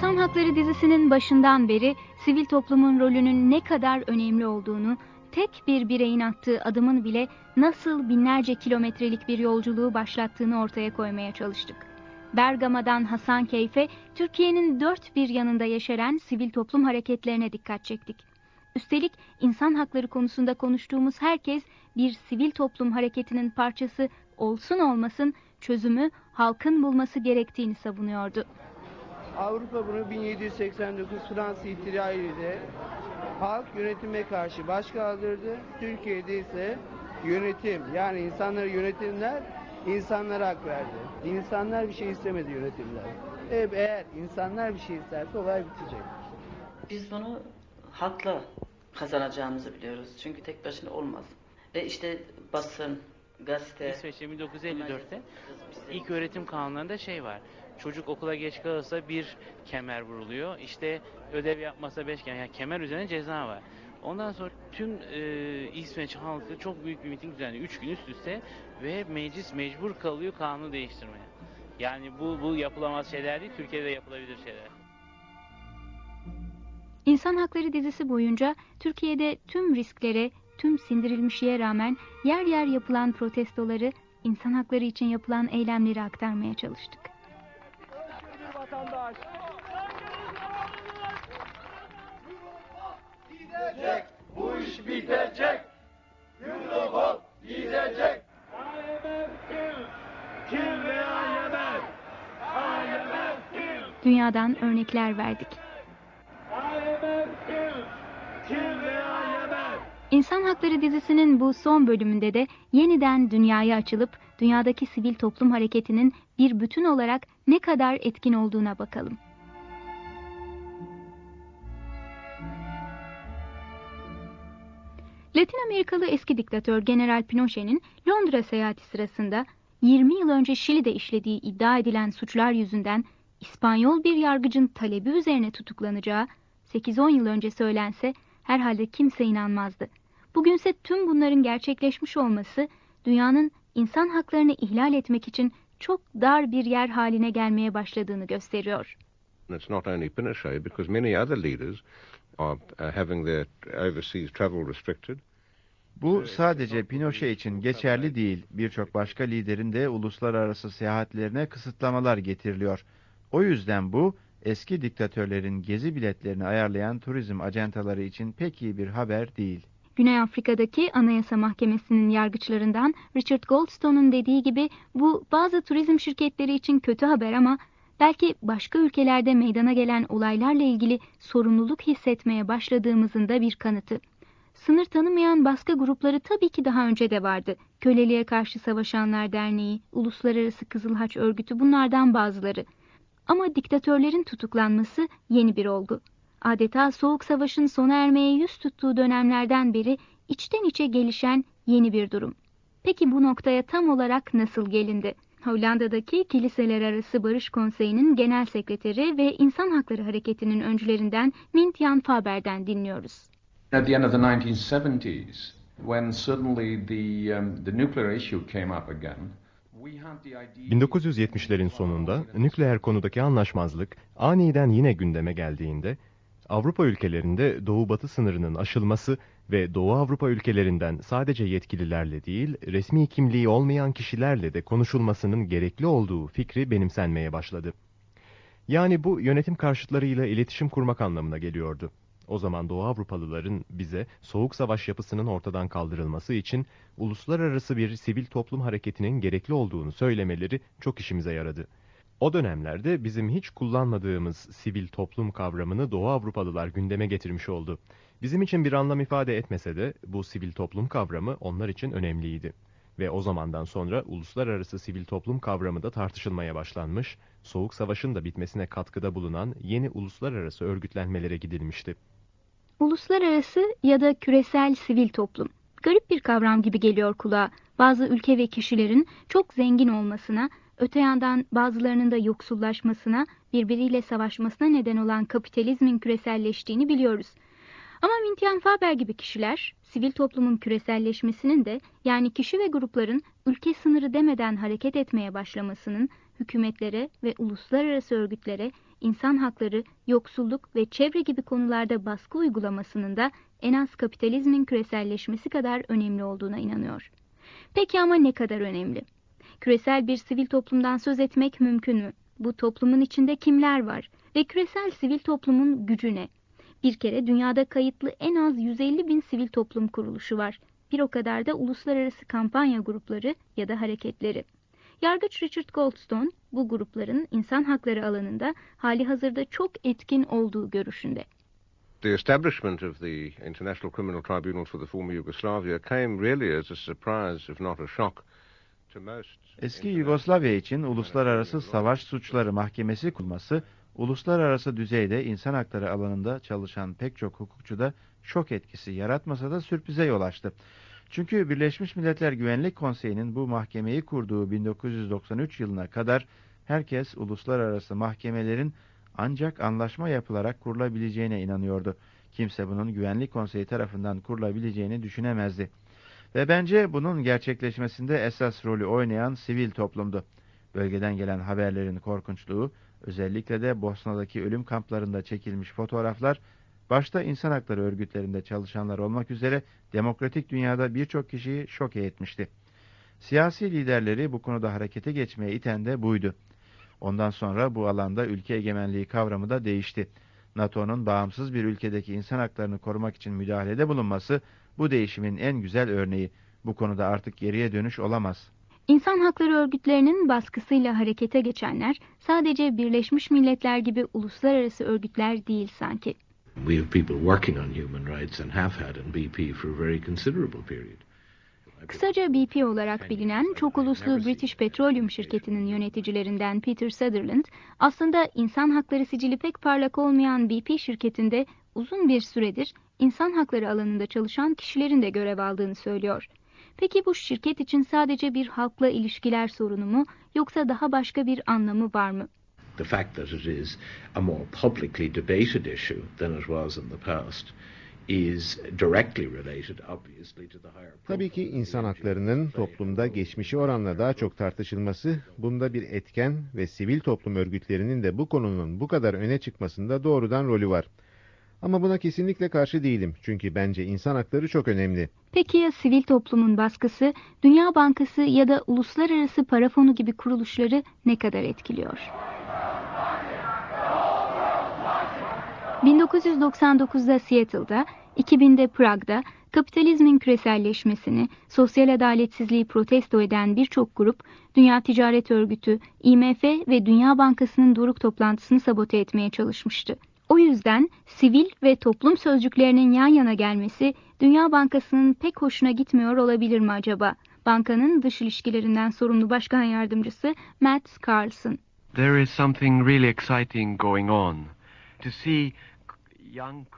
İnsan Hakları dizisinin başından beri sivil toplumun rolünün ne kadar önemli olduğunu, tek bir bireyin attığı adımın bile nasıl binlerce kilometrelik bir yolculuğu başlattığını ortaya koymaya çalıştık. Bergama'dan Hasankeyf'e Türkiye'nin dört bir yanında yeşeren sivil toplum hareketlerine dikkat çektik. Üstelik insan hakları konusunda konuştuğumuz herkes bir sivil toplum hareketinin parçası olsun olmasın çözümü halkın bulması gerektiğini savunuyordu. Avrupa bunu 1789 Fransız ihtilaliyle halk yönetime karşı baş kaldırdı. Türkiye'de ise yönetim yani insanları yönetimler insanlara hak verdi. İnsanlar bir şey istemedi yönetimler. E, eğer insanlar bir şey isterse olay bitecek. Biz bunu hakla kazanacağımızı biliyoruz. Çünkü tek başına olmaz. Ve işte basın, gazete... İsveç'te 1954'te ilk öğretim kanunlarında şey var. Çocuk okula geç kalırsa bir kemer vuruluyor. İşte ödev yapmasa beş kemer. Yani kemer üzerine ceza var. Ondan sonra tüm e, İsveç halkı çok büyük bir miting düzenliyor. Üç gün üst üste ve meclis mecbur kalıyor kanunu değiştirmeye. Yani bu, bu yapılamaz şeyler değil, Türkiye'de yapılabilir şeyler. İnsan Hakları dizisi boyunca Türkiye'de tüm risklere, tüm sindirilmişliğe rağmen yer yer yapılan protestoları, insan hakları için yapılan eylemleri aktarmaya çalıştık. Vatandaş. Gidecek, bu iş bitecek. Europa gidecek. Dünyadan örnekler verdik. İnsan Hakları dizisinin bu son bölümünde de yeniden dünyaya açılıp dünyadaki sivil toplum hareketinin bir bütün olarak ne kadar etkin olduğuna bakalım. Latin Amerikalı eski diktatör General Pinochet'in Londra seyahati sırasında 20 yıl önce Şili'de işlediği iddia edilen suçlar yüzünden İspanyol bir yargıcın talebi üzerine tutuklanacağı 8-10 yıl önce söylense herhalde kimse inanmazdı. Bugünse tüm bunların gerçekleşmiş olması dünyanın insan haklarını ihlal etmek için çok dar bir yer haline gelmeye başladığını gösteriyor. It's not only Pinochet because many other leaders are having their overseas travel restricted. Bu sadece Pinochet için geçerli değil. Birçok başka liderin de uluslararası seyahatlerine kısıtlamalar getiriliyor. O yüzden bu eski diktatörlerin gezi biletlerini ayarlayan turizm ajantaları için pek iyi bir haber değil. Güney Afrika'daki Anayasa Mahkemesi'nin yargıçlarından Richard Goldstone'un dediği gibi bu bazı turizm şirketleri için kötü haber ama belki başka ülkelerde meydana gelen olaylarla ilgili sorumluluk hissetmeye başladığımızın da bir kanıtı. Sınır tanımayan baskı grupları tabii ki daha önce de vardı. Köleliğe karşı savaşanlar derneği, Uluslararası Kızıl Haç Örgütü bunlardan bazıları. Ama diktatörlerin tutuklanması yeni bir olgu. Adeta Soğuk Savaş'ın sona ermeye yüz tuttuğu dönemlerden beri içten içe gelişen yeni bir durum. Peki bu noktaya tam olarak nasıl gelindi? Hollanda'daki Kiliseler Arası Barış Konseyi'nin genel sekreteri ve İnsan Hakları Hareketi'nin öncülerinden Mint Jan Faber'den dinliyoruz. At the end of the 1970s, when suddenly the, um, the nuclear issue came up again, 1970'lerin sonunda nükleer konudaki anlaşmazlık aniden yine gündeme geldiğinde Avrupa ülkelerinde Doğu-Batı sınırının aşılması ve Doğu Avrupa ülkelerinden sadece yetkililerle değil, resmi kimliği olmayan kişilerle de konuşulmasının gerekli olduğu fikri benimsenmeye başladı. Yani bu yönetim karşıtlarıyla iletişim kurmak anlamına geliyordu. O zaman Doğu Avrupalıların bize Soğuk Savaş yapısının ortadan kaldırılması için uluslararası bir sivil toplum hareketinin gerekli olduğunu söylemeleri çok işimize yaradı. O dönemlerde bizim hiç kullanmadığımız sivil toplum kavramını Doğu Avrupalılar gündeme getirmiş oldu. Bizim için bir anlam ifade etmese de bu sivil toplum kavramı onlar için önemliydi. Ve o zamandan sonra uluslararası sivil toplum kavramı da tartışılmaya başlanmış, Soğuk Savaş'ın da bitmesine katkıda bulunan yeni uluslararası örgütlenmelere gidilmişti. Uluslararası ya da küresel sivil toplum. Garip bir kavram gibi geliyor kulağa. Bazı ülke ve kişilerin çok zengin olmasına, öte yandan bazılarının da yoksullaşmasına, birbiriyle savaşmasına neden olan kapitalizmin küreselleştiğini biliyoruz. Ama Mintian Faber gibi kişiler, sivil toplumun küreselleşmesinin de yani kişi ve grupların ülke sınırı demeden hareket etmeye başlamasının hükümetlere ve uluslararası örgütlere insan hakları, yoksulluk ve çevre gibi konularda baskı uygulamasının da en az kapitalizmin küreselleşmesi kadar önemli olduğuna inanıyor. Peki ama ne kadar önemli? Küresel bir sivil toplumdan söz etmek mümkün mü? Bu toplumun içinde kimler var? Ve küresel sivil toplumun gücü ne? Bir kere dünyada kayıtlı en az 150 bin sivil toplum kuruluşu var. Bir o kadar da uluslararası kampanya grupları ya da hareketleri. Yargıç Richard Goldstone bu grupların insan hakları alanında hali hazırda çok etkin olduğu görüşünde. The establishment of the International Criminal Tribunal for the former Yugoslavia came really as a surprise if not a shock. Eski Yugoslavya için Uluslararası Savaş Suçları Mahkemesi kurulması, uluslararası düzeyde insan hakları alanında çalışan pek çok hukukçuda şok etkisi yaratmasa da sürprize yol açtı. Çünkü Birleşmiş Milletler Güvenlik Konseyi'nin bu mahkemeyi kurduğu 1993 yılına kadar herkes uluslararası mahkemelerin ancak anlaşma yapılarak kurulabileceğine inanıyordu. Kimse bunun Güvenlik Konseyi tarafından kurulabileceğini düşünemezdi. Ve bence bunun gerçekleşmesinde esas rolü oynayan sivil toplumdu. Bölgeden gelen haberlerin korkunçluğu, özellikle de Bosna'daki ölüm kamplarında çekilmiş fotoğraflar başta insan hakları örgütlerinde çalışanlar olmak üzere demokratik dünyada birçok kişiyi şoke etmişti. Siyasi liderleri bu konuda harekete geçmeye iten de buydu. Ondan sonra bu alanda ülke egemenliği kavramı da değişti. NATO'nun bağımsız bir ülkedeki insan haklarını korumak için müdahalede bulunması bu değişimin en güzel örneği. Bu konuda artık geriye dönüş olamaz. İnsan hakları örgütlerinin baskısıyla harekete geçenler sadece Birleşmiş Milletler gibi uluslararası örgütler değil sanki. We have people working on human rights and have had in BP for a very considerable period. Kısaca BP olarak bilinen çok uluslu British Petroleum şirketinin yöneticilerinden Peter Sutherland, aslında insan hakları sicili pek parlak olmayan BP şirketinde uzun bir süredir insan hakları alanında çalışan kişilerin de görev aldığını söylüyor. Peki bu şirket için sadece bir halkla ilişkiler sorunu mu yoksa daha başka bir anlamı var mı? the fact that it is a more publicly debated issue than it was in the past is directly related obviously to the higher Tabii ki insan haklarının toplumda geçmişi oranla daha çok tartışılması bunda bir etken ve sivil toplum örgütlerinin de bu konunun bu kadar öne çıkmasında doğrudan rolü var. Ama buna kesinlikle karşı değilim. Çünkü bence insan hakları çok önemli. Peki ya sivil toplumun baskısı, Dünya Bankası ya da Uluslararası Para Fonu gibi kuruluşları ne kadar etkiliyor? 1999'da Seattle'da, 2000'de Prag'da kapitalizmin küreselleşmesini, sosyal adaletsizliği protesto eden birçok grup, Dünya Ticaret Örgütü, IMF ve Dünya Bankası'nın doruk toplantısını sabote etmeye çalışmıştı. O yüzden sivil ve toplum sözcüklerinin yan yana gelmesi Dünya Bankası'nın pek hoşuna gitmiyor olabilir mi acaba? Bankanın dış ilişkilerinden sorumlu başkan yardımcısı Matt Carlson. There is something really exciting going on. To see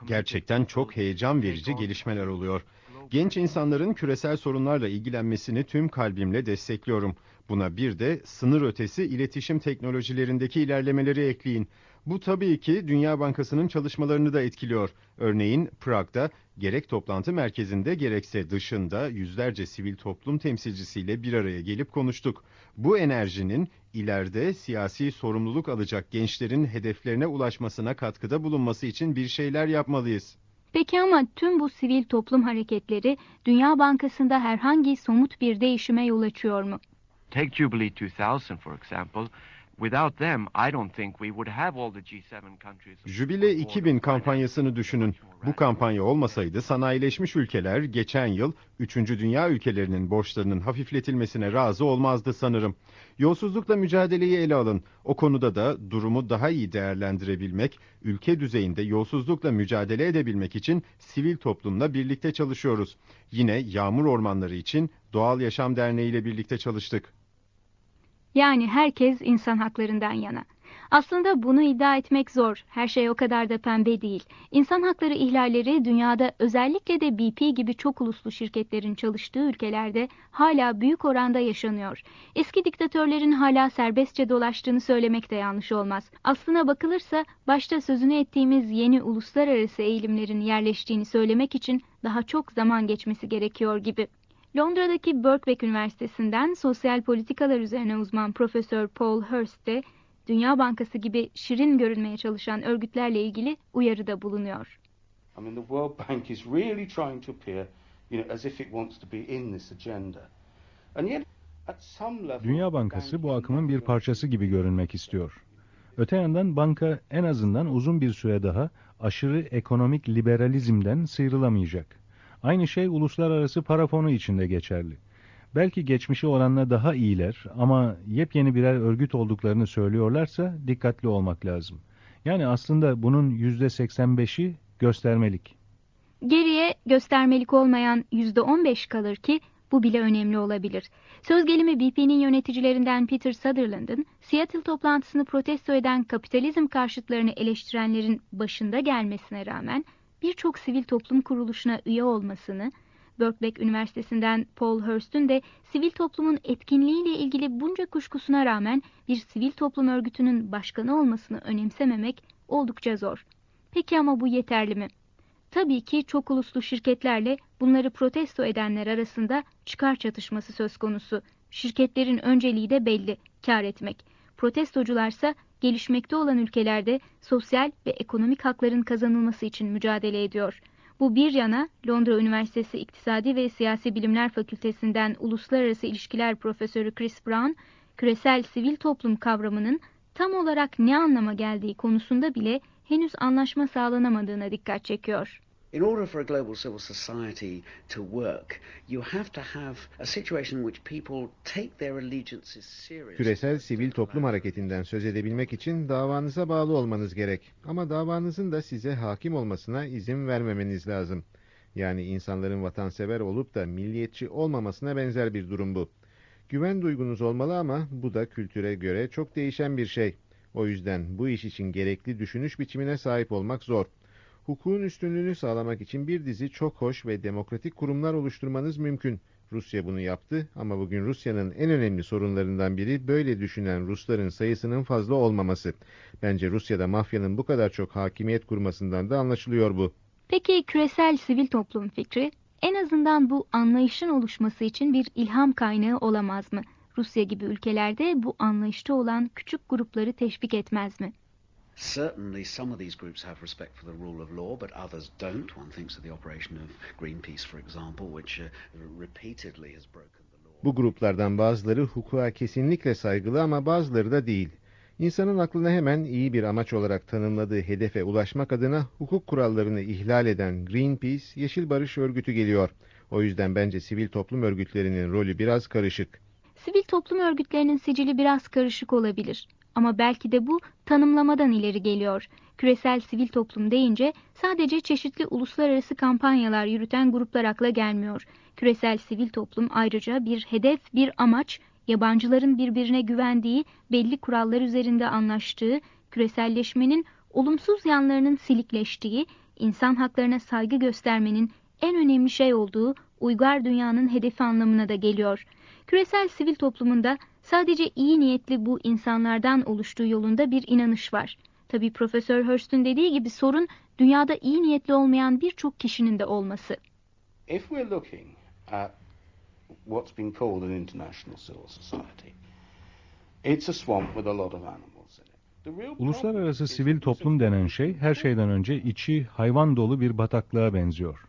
Gerçekten çok heyecan verici gelişmeler oluyor. Genç insanların küresel sorunlarla ilgilenmesini tüm kalbimle destekliyorum. Buna bir de sınır ötesi iletişim teknolojilerindeki ilerlemeleri ekleyin. Bu tabii ki Dünya Bankası'nın çalışmalarını da etkiliyor. Örneğin Prag'da gerek toplantı merkezinde gerekse dışında yüzlerce sivil toplum temsilcisiyle bir araya gelip konuştuk. Bu enerjinin ileride siyasi sorumluluk alacak gençlerin hedeflerine ulaşmasına katkıda bulunması için bir şeyler yapmalıyız. Peki ama tüm bu sivil toplum hareketleri Dünya Bankası'nda herhangi somut bir değişime yol açıyor mu? Take Jubilee 2000 for example. Without them, I don't think we would have all the G7 countries. Jubile 2000 kampanyasını düşünün. Bu kampanya olmasaydı sanayileşmiş ülkeler geçen yıl 3. dünya ülkelerinin borçlarının hafifletilmesine razı olmazdı sanırım. Yolsuzlukla mücadeleyi ele alın. O konuda da durumu daha iyi değerlendirebilmek, ülke düzeyinde yolsuzlukla mücadele edebilmek için sivil toplumla birlikte çalışıyoruz. Yine Yağmur Ormanları için Doğal Yaşam Derneği ile birlikte çalıştık. Yani herkes insan haklarından yana. Aslında bunu iddia etmek zor. Her şey o kadar da pembe değil. İnsan hakları ihlalleri dünyada özellikle de BP gibi çok uluslu şirketlerin çalıştığı ülkelerde hala büyük oranda yaşanıyor. Eski diktatörlerin hala serbestçe dolaştığını söylemek de yanlış olmaz. Aslına bakılırsa başta sözünü ettiğimiz yeni uluslararası eğilimlerin yerleştiğini söylemek için daha çok zaman geçmesi gerekiyor gibi. Londra'daki Birkbeck Üniversitesi'nden sosyal politikalar üzerine uzman Profesör Paul Hurst de Dünya Bankası gibi şirin görünmeye çalışan örgütlerle ilgili uyarıda bulunuyor. I mean, the World Bank is really trying to appear, you know, as if it wants to be in this agenda. And yet, Dünya Bankası bu akımın bir parçası gibi görünmek istiyor. Öte yandan banka en azından uzun bir süre daha aşırı ekonomik liberalizmden sıyrılamayacak. Aynı şey uluslararası para fonu için de geçerli. Belki geçmişi oranla daha iyiler ama yepyeni birer örgüt olduklarını söylüyorlarsa dikkatli olmak lazım. Yani aslında bunun %85'i göstermelik. Geriye göstermelik olmayan %15 kalır ki bu bile önemli olabilir. Söz gelimi BP'nin yöneticilerinden Peter Sutherland'ın Seattle toplantısını protesto eden kapitalizm karşıtlarını eleştirenlerin başında gelmesine rağmen birçok sivil toplum kuruluşuna üye olmasını, Birkbeck Üniversitesi'nden Paul Hurst'ün de sivil toplumun etkinliğiyle ilgili bunca kuşkusuna rağmen bir sivil toplum örgütünün başkanı olmasını önemsememek oldukça zor. Peki ama bu yeterli mi? Tabii ki çok uluslu şirketlerle bunları protesto edenler arasında çıkar çatışması söz konusu. Şirketlerin önceliği de belli, kar etmek. Protestocularsa gelişmekte olan ülkelerde sosyal ve ekonomik hakların kazanılması için mücadele ediyor. Bu bir yana Londra Üniversitesi İktisadi ve Siyasi Bilimler Fakültesinden Uluslararası İlişkiler Profesörü Chris Brown, küresel sivil toplum kavramının tam olarak ne anlama geldiği konusunda bile henüz anlaşma sağlanamadığına dikkat çekiyor. In order for a global civil society to work, you have to have a situation which people take their allegiances seriously. Küresel sivil toplum hareketinden söz edebilmek için davanıza bağlı olmanız gerek. Ama davanızın da size hakim olmasına izin vermemeniz lazım. Yani insanların vatansever olup da milliyetçi olmamasına benzer bir durum bu. Güven duygunuz olmalı ama bu da kültüre göre çok değişen bir şey. O yüzden bu iş için gerekli düşünüş biçimine sahip olmak zor. Hukukun üstünlüğünü sağlamak için bir dizi çok hoş ve demokratik kurumlar oluşturmanız mümkün. Rusya bunu yaptı ama bugün Rusya'nın en önemli sorunlarından biri böyle düşünen Rusların sayısının fazla olmaması. Bence Rusya'da mafyanın bu kadar çok hakimiyet kurmasından da anlaşılıyor bu. Peki küresel sivil toplum fikri en azından bu anlayışın oluşması için bir ilham kaynağı olamaz mı? Rusya gibi ülkelerde bu anlayışta olan küçük grupları teşvik etmez mi? Certainly, some of these groups have respect for the rule of law, but others don't. One thinks of the operation of Greenpeace, for example, which uh, repeatedly has broken the law. Bu gruplardan bazıları hukuka kesinlikle saygılı ama bazıları da değil. İnsanın aklına hemen iyi bir amaç olarak tanımladığı hedefe ulaşmak adına hukuk kurallarını ihlal eden Greenpeace, Yeşil Barış Örgütü geliyor. O yüzden bence sivil toplum örgütlerinin rolü biraz karışık. Sivil toplum örgütlerinin sicili biraz karışık olabilir. Ama belki de bu tanımlamadan ileri geliyor. Küresel sivil toplum deyince sadece çeşitli uluslararası kampanyalar yürüten gruplar akla gelmiyor. Küresel sivil toplum ayrıca bir hedef, bir amaç, yabancıların birbirine güvendiği, belli kurallar üzerinde anlaştığı, küreselleşmenin olumsuz yanlarının silikleştiği, insan haklarına saygı göstermenin en önemli şey olduğu uygar dünyanın hedefi anlamına da geliyor. Küresel sivil toplumunda sadece iyi niyetli bu insanlardan oluştuğu yolunda bir inanış var. Tabi Profesör Hurst'ün dediği gibi sorun dünyada iyi niyetli olmayan birçok kişinin de olması. If we're looking at what's been called an international civil society, it's a swamp with a lot of animals in it. Uluslararası sivil toplum denen şey her şeyden önce içi hayvan dolu bir bataklığa benziyor.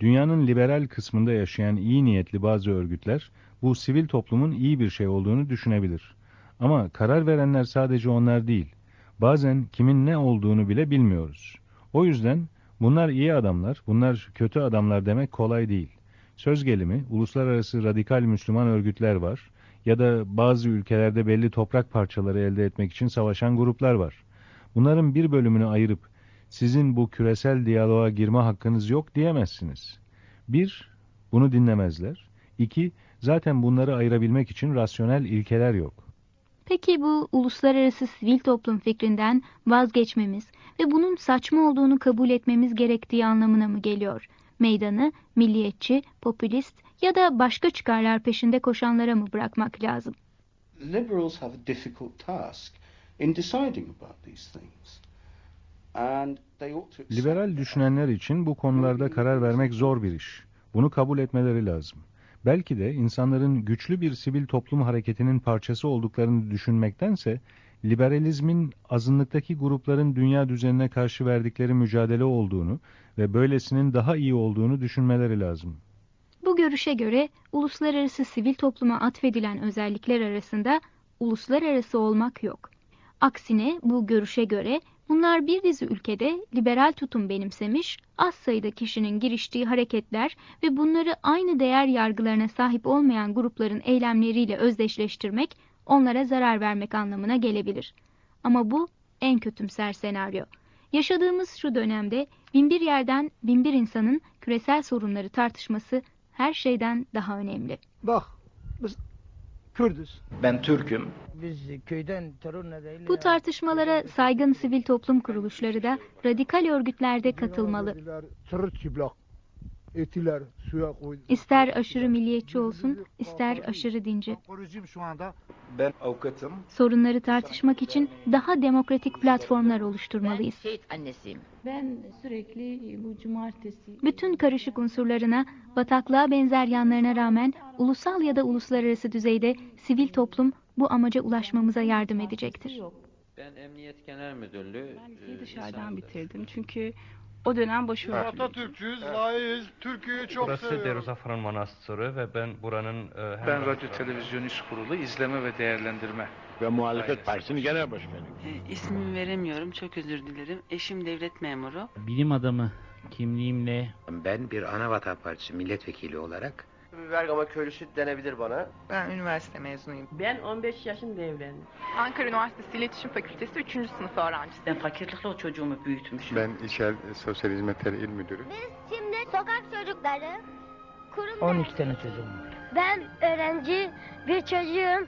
Dünyanın liberal kısmında yaşayan iyi niyetli bazı örgütler bu sivil toplumun iyi bir şey olduğunu düşünebilir. Ama karar verenler sadece onlar değil. Bazen kimin ne olduğunu bile bilmiyoruz. O yüzden bunlar iyi adamlar, bunlar kötü adamlar demek kolay değil. Söz gelimi uluslararası radikal Müslüman örgütler var ya da bazı ülkelerde belli toprak parçaları elde etmek için savaşan gruplar var. Bunların bir bölümünü ayırıp sizin bu küresel diyaloğa girme hakkınız yok diyemezsiniz. Bir, bunu dinlemezler. İki, zaten bunları ayırabilmek için rasyonel ilkeler yok. Peki bu uluslararası sivil toplum fikrinden vazgeçmemiz ve bunun saçma olduğunu kabul etmemiz gerektiği anlamına mı geliyor? Meydanı milliyetçi, popülist ya da başka çıkarlar peşinde koşanlara mı bırakmak lazım? liberals have a difficult task in deciding about these things. Liberal düşünenler için bu konularda karar vermek zor bir iş. Bunu kabul etmeleri lazım. Belki de insanların güçlü bir sivil toplum hareketinin parçası olduklarını düşünmektense liberalizmin azınlıktaki grupların dünya düzenine karşı verdikleri mücadele olduğunu ve böylesinin daha iyi olduğunu düşünmeleri lazım. Bu görüşe göre uluslararası sivil topluma atfedilen özellikler arasında uluslararası olmak yok. Aksine bu görüşe göre bunlar bir dizi ülkede liberal tutum benimsemiş, az sayıda kişinin giriştiği hareketler ve bunları aynı değer yargılarına sahip olmayan grupların eylemleriyle özdeşleştirmek, onlara zarar vermek anlamına gelebilir. Ama bu en kötümser senaryo. Yaşadığımız şu dönemde binbir yerden binbir insanın küresel sorunları tartışması her şeyden daha önemli. Bak biz Kürdüz. Ben Türk'üm. Biz köyden terör nedeniyle... Bu tartışmalara saygın sivil toplum kuruluşları da radikal örgütlerde katılmalı. Etiler suya koydu. İster aşırı milliyetçi olsun, ister aşırı dinci. Şu anda Ben avukatım. Sorunları tartışmak için daha demokratik platformlar oluşturmalıyız. Şehit annesiyim. Ben sürekli bu cumartesi... Bütün karışık unsurlarına, bataklığa benzer yanlarına rağmen ulusal ya da uluslararası düzeyde sivil toplum bu amaca ulaşmamıza yardım edecektir. Ben Emniyet Genel Müdürlüğü Liseyi dışarıdan bitirdim çünkü o dönem başörtülü. Atatürk'üz, layığız, Türkiye'yi çok Burası seviyoruz. Deruzafran Manastırı ve ben buranın e, hem Ben Radyo Televizyon İş Kurulu izleme ve değerlendirme. Ve Muhalefet Partisi'nin genel başkanı. E, ismimi veremiyorum, çok özür dilerim. Eşim devlet memuru. Bilim adamı kimliğimle Ben bir Anavatan Partisi milletvekili olarak Bergama köylüsü denebilir bana. Ben üniversite mezunuyum. Ben 15 yaşında evlendim. Ankara Üniversitesi İletişim Fakültesi 3. sınıf öğrencisiyim. Ben fakirlikle o çocuğumu büyütmüşüm. Ben İşel Sosyal Hizmetleri İl Müdürü. Biz şimdi sokak çocukları, kurum 12 tane çocuğum var. Ben öğrenci bir çocuğum.